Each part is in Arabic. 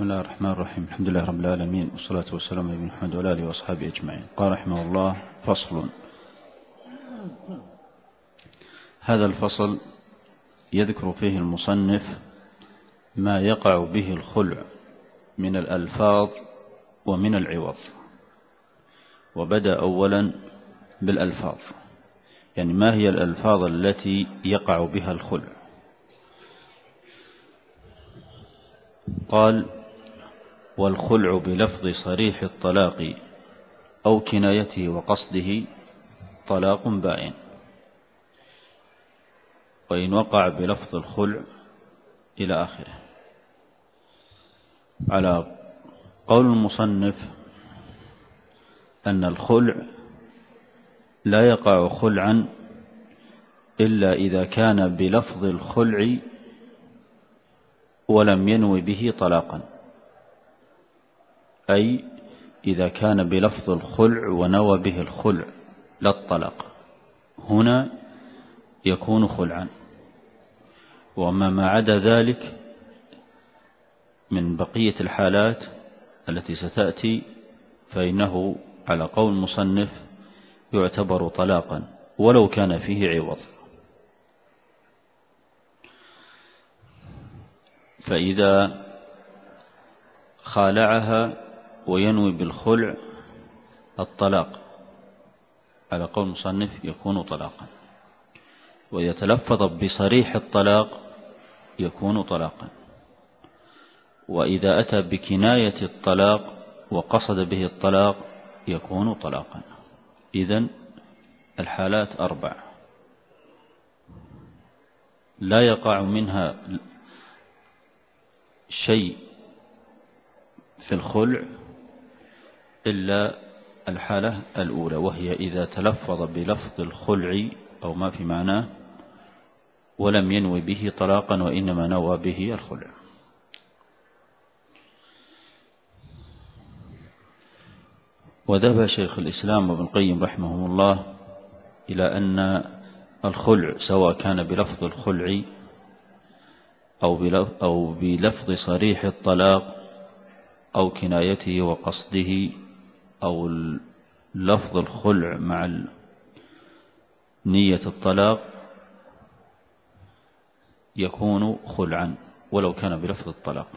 بسم الله الرحمن الرحيم. الحمد لله رب العالمين والصلاة والسلام على محمد وعلى آله وأصحابه أجمعين. قال رحمه الله فصل. هذا الفصل يذكر فيه المصنف ما يقع به الخلع من الألفاظ ومن العوض. وبدأ أولا بالألفاظ. يعني ما هي الألفاظ التي يقع بها الخلع؟ قال والخلع بلفظ صريح الطلاق أو كنايته وقصده طلاق بائن. وإن وقع بلفظ الخلع إلى آخره. على قول المصنف أن الخلع لا يقع خلعا إلا إذا كان بلفظ الخلع ولم ينوي به طلاقا. أي إذا كان بلفظ الخلع ونوى به الخلع لا الطلاق. هنا يكون خلعا. وما ما عدا ذلك من بقية الحالات التي ستأتي فإنه على قول مصنف يعتبر طلاقا ولو كان فيه عوض. فإذا خالعها وينوي بالخلع الطلاق. على قول مصنف يكون طلاقا. وإذا تلفظ بصريح الطلاق يكون طلاقا. وإذا أتى بكناية الطلاق وقصد به الطلاق يكون طلاقا. إذن الحالات أربع. لا يقع منها شيء في الخلع إلا الحالة الأولى وهي إذا تلفظ بلفظ الخلع أو ما في معناه ولم ينوي به طلاقا وإنما نوى به الخلع. وذهب شيخ الإسلام وابن القيم رحمه الله إلى أن الخلع سواء كان بلفظ الخلع أو بلفظ صريح الطلاق أو كنايته وقصده أو لفظ الخلع مع نية الطلاق يكون خلعا ولو كان بلفظ الطلاق.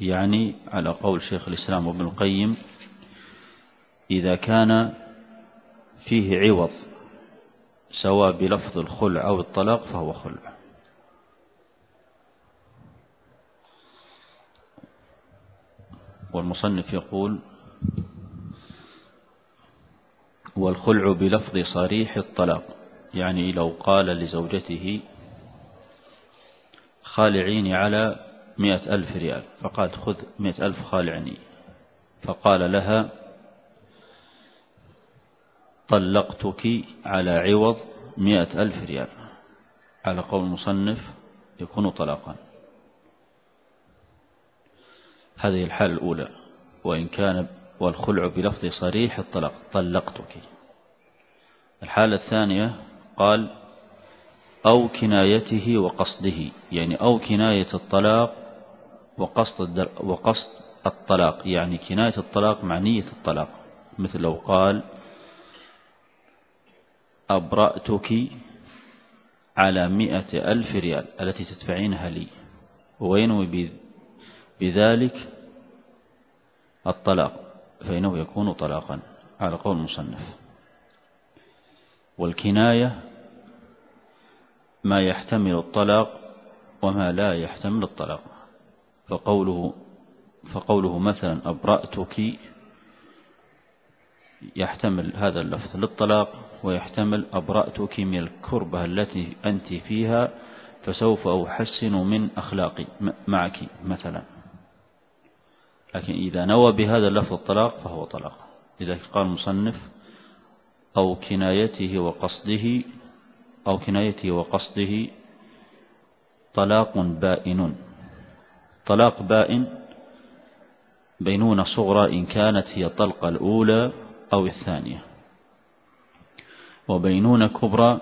يعني على قول شيخ الإسلام وابن القيم إذا كان فيه عوض سواء بلفظ الخلع أو الطلاق فهو خلع. والمصنف يقول والخلع بلفظ صريح الطلاق يعني لو قال لزوجته خالعيني على مئة ألف ريال فقالت خذ مئة ألف خالعني. فقال لها طلقتك على عوض مئة ألف ريال. على قول المصنف يكون طلاقا. هذه الحالة الأولى وإن كان والخلع بلفظ صريح الطلاق طلقتك. الحالة الثانية قال أو كنايته وقصده يعني أو كناية الطلاق وقصد, وقصد الطلاق يعني كناية الطلاق مع نية الطلاق. مثل لو قال أبرأتك على مئة ألف ريال التي تدفعينها لي. وينوي بذلك الطلاق. فإنه يكون طلاقا على قول المصنف. والكناية ما يحتمل الطلاق وما لا يحتمل الطلاق. فقوله فقوله مثلا أبرأتك يحتمل هذا اللفظ للطلاق ويحتمل أبرأتك من الكربة التي أنت فيها فسوف أحسن من أخلاقي معك مثلا. لكن إذا نوى بهذا اللفظ الطلاق فهو طلاق. لذلك قال المصنف أو كنايته وقصده أو كنايته وقصده طلاق بائن. طلاق بائن بينونة صغرى إن كانت هي الطلقة الأولى أو الثانية. وبينونة كبرى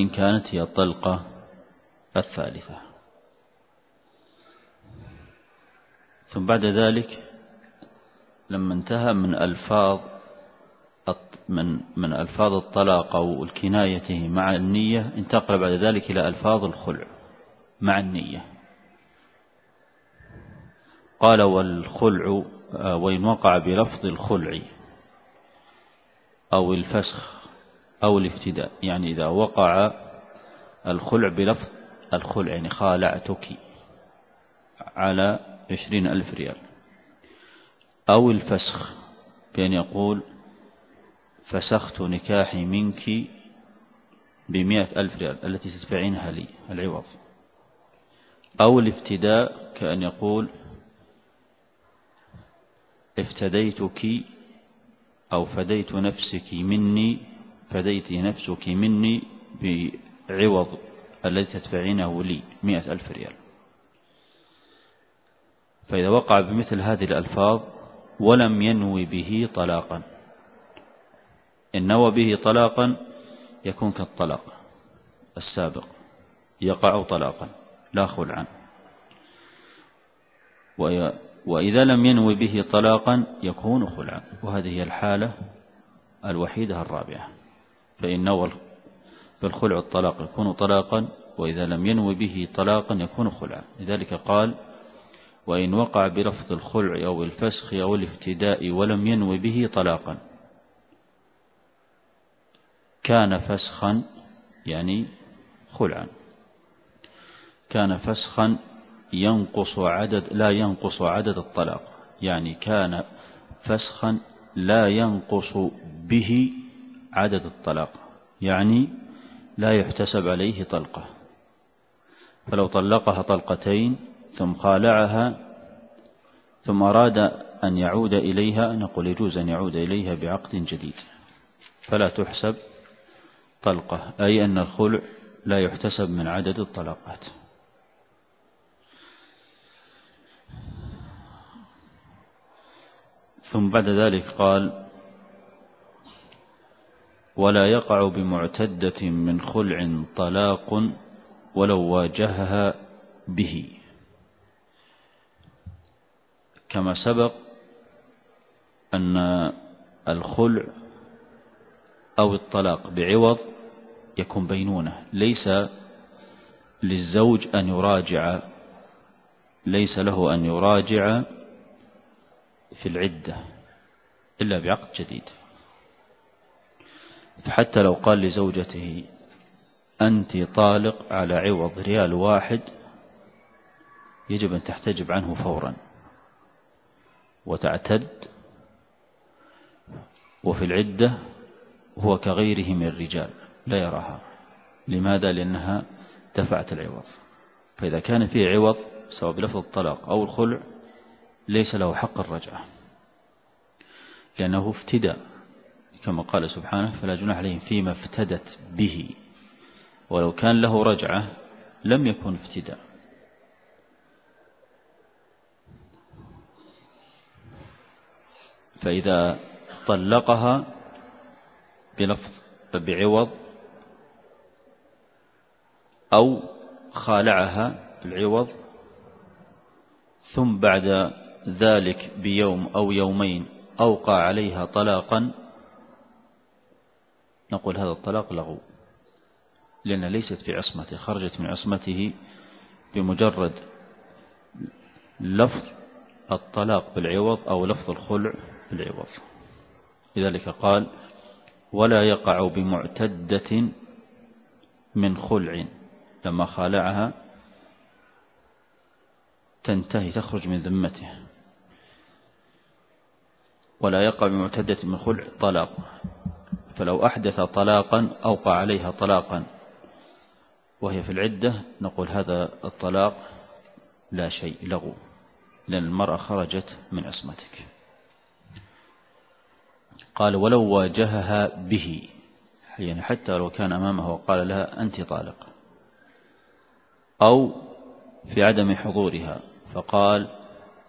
إن كانت هي الطلقة الثالثة. ثم بعد ذلك لما انتهى من ألفاظ من من ألفاظ الطلاق أو الكناية مع النية انتقل بعد ذلك إلى ألفاظ الخلع مع النية. قال والخلع آه، وإن وقع بلفظ الخلع أو الفسخ أو الافتداء يعني إذا وقع الخلع بلفظ الخلع يعني خالعتك على عشرين ألف ريال. أو الفسخ بأن يقول فسخت نكاحي منك بمئة ألف ريال التي تدفعينها لي العوض. أو الافتداء كأن يقول افتديتك أو فديت نفسك مني فديت نفسك مني بعوض الذي تدفعينه لي مئة ألف ريال. فإذا وقع بمثل هذه الألفاظ ولم ينوي به طلاقا. إن نوى به طلاقا يكون كالطلاق السابق يقع طلاقا لا خلعا وإذا لم ينوي به طلاقا يكون خلعا. وهذه هي الحالة الوحيدة الرابعة. فإن نوى بالخلع الطلاق يكون طلاقا وإذا لم ينوي به طلاقا يكون خلعا. لذلك قال وإن وقع بلفظ الخلع أو الفسخ أو الافتداء ولم ينوي به طلاقا. كان فسخا يعني خلعا. كان فسخا ينقص عدد لا ينقص عدد الطلاق. يعني كان فسخا لا ينقص به عدد الطلاق. يعني لا يحتسب عليه طلقة. فلو طلقها طلقتين ثم خالعها ثم أراد أن يعود إليها نقول يجوز أن يعود إليها بعقد جديد. فلا تحسب طلقة أي أن الخلع لا يحتسب من عدد الطلقات ثم بعد ذلك قال ولا يقع بمعتدة من خلع طلاق ولو واجهها به. كما سبق أن الخلع أو الطلاق بعوض يكون بينونة ليس للزوج أن يراجع ليس له أن يراجع في العدة إلا بعقد جديد. فحتى لو قال لزوجته أنت طالق على عوض ريال واحد يجب أن تحتجب عنه فورا. وتعتد وفي العدة هو كغيره من الرجال لا يراها. لماذا؟ لأنها دفعت العوض. فإذا كان فيه عوض سواء بلفظ الطلاق أو الخلع ليس له حق الرجعة لأنه افتدى كما قال سبحانه فلا جناح عليهم فيما افتدت به. ولو كان له رجعة لم يكن افتداء. فإذا طلقها بلفظ بعوض أو خالعها العوض ثم بعد ذلك بيوم أو يومين أوقع عليها طلاقا نقول هذا الطلاق لغو لأنها ليست في عصمته خرجت من عصمته بمجرد لفظ الطلاق بالعوض أو لفظ الخلع بالعوض لذلك قال ولا يقع بمعتدة من خلع. لما خالعها تنتهي تخرج من ذمته. ولا يقع بمعتدة من خلع طلاق. فلو أحدث طلاقا أوقع عليها طلاقا. وهي في العدة نقول هذا الطلاق لا شيء لغو لأن المرأة خرجت من عصمتك. قال ولو واجهها به يعني حتى لو كان أمامه وقال لها أنت طالق. أو في عدم حضورها فقال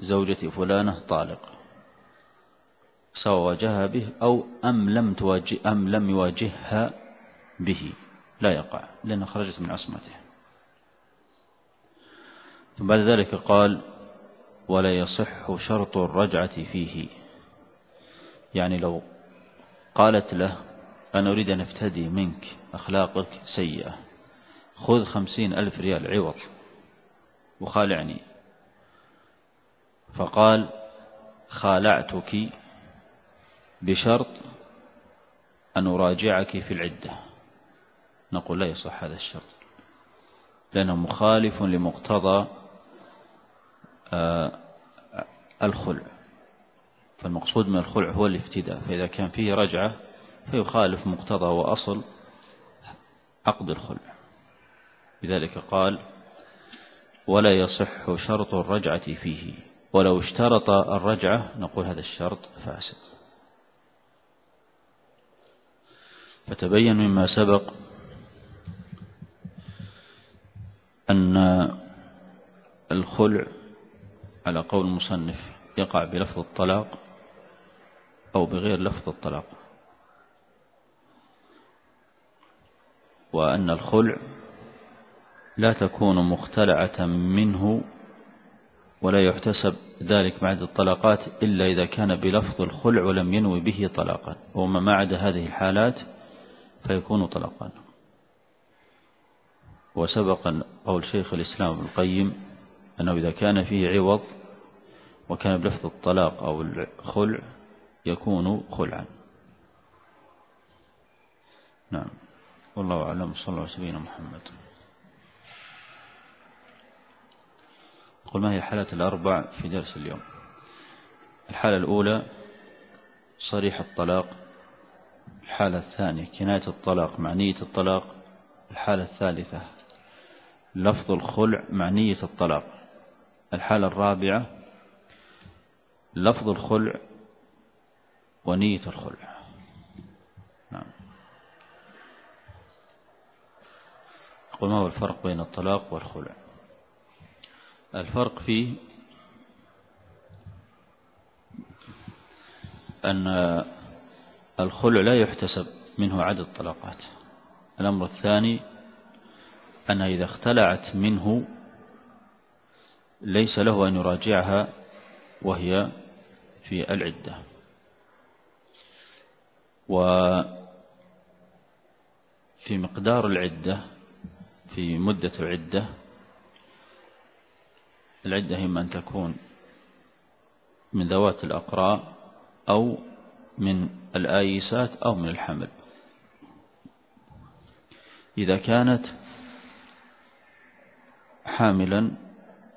زوجتي فلانة طالق. سواء واجهها به أو أم لم, تواجه أم لم يواجهها به لا يقع لأنها خرجت من عصمته. ثم بعد ذلك قال ولا يصح شرط الرجعة فيه. يعني لو قالت له أنا أريد أن أفتدي منك أخلاقك سيئة خذ خمسين ألف ريال عوض وخالعني. فقال خالعتك بشرط أن أراجعك في العدة. نقول لا يصح هذا الشرط لأنه مخالف لمقتضى آه، الخلع. فالمقصود من الخلع هو الافتداء فإذا كان فيه رجعة فيخالف مقتضى وأصل عقد الخلع. لذلك قال ولا يصح شرط الرجعة فيه ولو اشترط الرجعة نقول هذا الشرط فاسد. فتبين مما سبق أن الخلع على قول المصنف يقع بلفظ الطلاق أو بغير لفظ الطلاق. وأن الخلع لا تكون مختلعة منه ولا يحتسب ذلك بعد الطلاقات إلا إذا كان بلفظ الخلع ولم ينوي به طلاقا. وما ما عدا هذه الحالات فيكون طلاقا. وسبق قول شيخ الإسلام ابن القيم أنه إذا كان فيه عوض وكان بلفظ الطلاق أو الخلع يكون خلعا. نعم. والله أعلم. صلى الله عليه محمد. قل ما هي الحالات الأربع في درس اليوم؟ الحالة الأولى صريح الطلاق. الحالة الثانية كناية الطلاق مع نية الطلاق. الحالة الثالثة لفظ الخلع مع نية الطلاق. الحالة الرابعة لفظ الخلع ونية الخلع. نعم. قل ما هو الفرق بين الطلاق والخلع؟ الفرق فيه أن الخلع لا يحتسب منه عدد الطلاقات. الأمر الثاني أنها إذا اختلعت منه ليس له أن يراجعها وهي في العدة. وفي مقدار العدة في مدة العدة العدة إما أن تكون من ذوات الأقراء أو من الآيسات أو من الحمل. إذا كانت حاملا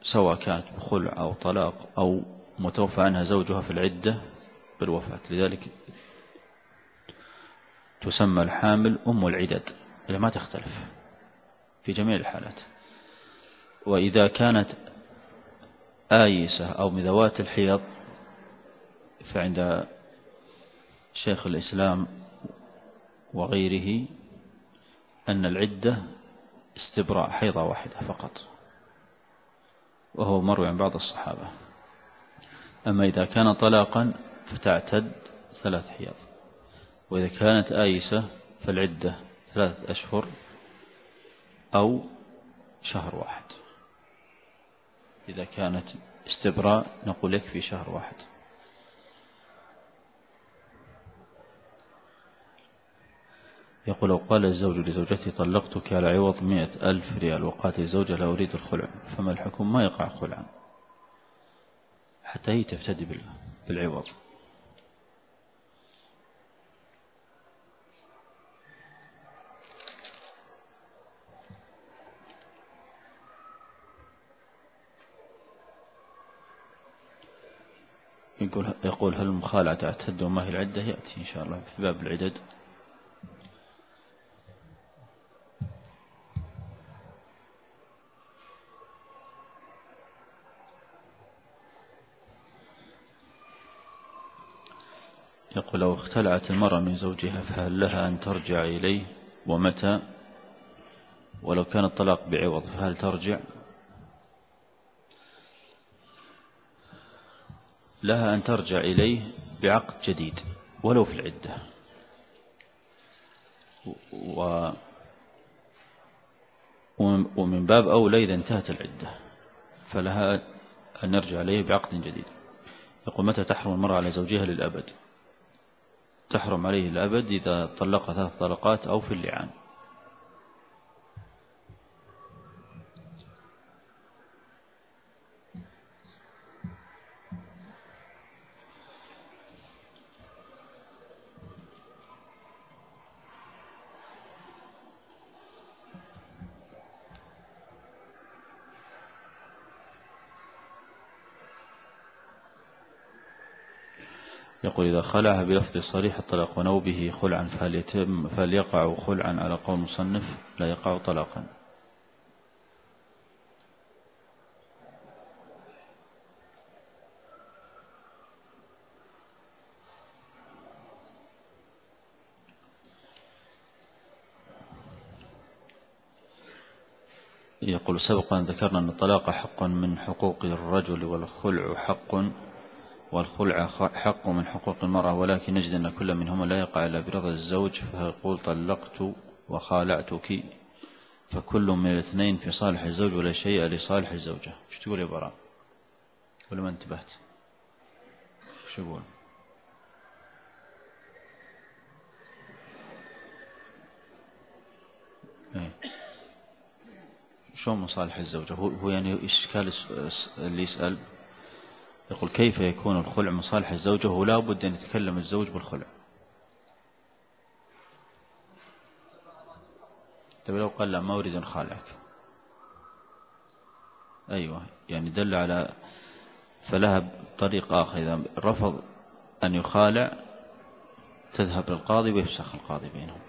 سواء كانت بخلع أو طلاق أو متوفى عنها زوجها في العدة بالوفاة. لذلك تسمى الحامل أم العدد اللي ما تختلف في جميع الحالات. وإذا كانت آيسة أو مذوات الحيض فعند شيخ الإسلام وغيره أن العدة استبراء حيضة واحدة فقط وهو مروي عن بعض الصحابة. أما إذا كان طلاقا فتعتد ثلاث حيض. وإذا كانت آيسة فالعدة ثلاثة أشهر أو شهر واحد. إذا كانت استبراء نقول يكفي شهر واحد. يقول لو قال الزوج لزوجته طلقتك على عوض مئة ألف ريال وقالت الزوجة لا أريد الخلع فما الحكم؟ ما يقع خلعا. حتى هي تفتدي بالعوض. يقول يقول هل المخالعة تعتد وما هي العدة؟ يأتي إن شاء الله في باب العدد. يقول لو اختلعت المرأة من زوجها فهل لها أن ترجع إليه؟ ومتى؟ ولو كان الطلاق بعوض فهل ترجع؟ لها أن ترجع إليه بعقد جديد ولو في العدة. و ومن باب أولى إذا انتهت العدة فلها أن نرجع عليه بعقد جديد. يقول متى تحرم المرأة على زوجها للأبد؟ تحرم عليه الأبد إذا طلق ثلاث طلقات أو في اللعان. يقول إذا خلعها بلفظ صريح الطلاق ونوبه خلعا فهل, يتم خلعا على قول مصنف لا يقع طلاقا. يقول سبقا ذكرنا أن الطلاق حق من حقوق الرجل والخلع حق والخلع حق من حقوق المرأة ولكن نجد أن كل منهما لا يقع إلا برضا الزوج فيقول طلقت وخالعتك. فكل من الاثنين في صالح الزوج ولا شيء لصالح الزوجة. شو تقول يا براء؟ ولا ما انتبهت؟ شو يقول؟ إيه. شو مصالح الزوجة؟ هو يعني إشكال اللي يسأل؟ يقول كيف يكون الخلع من صالح الزوجة ولا بد أن يتكلم الزوج بالخلع؟ طيب لو قال لا ما أريد أن خالعك أيوة يعني دل على فلها طريق آخر. إذا رفض أن يخالع تذهب للقاضي ويفسخ القاضي بينهم.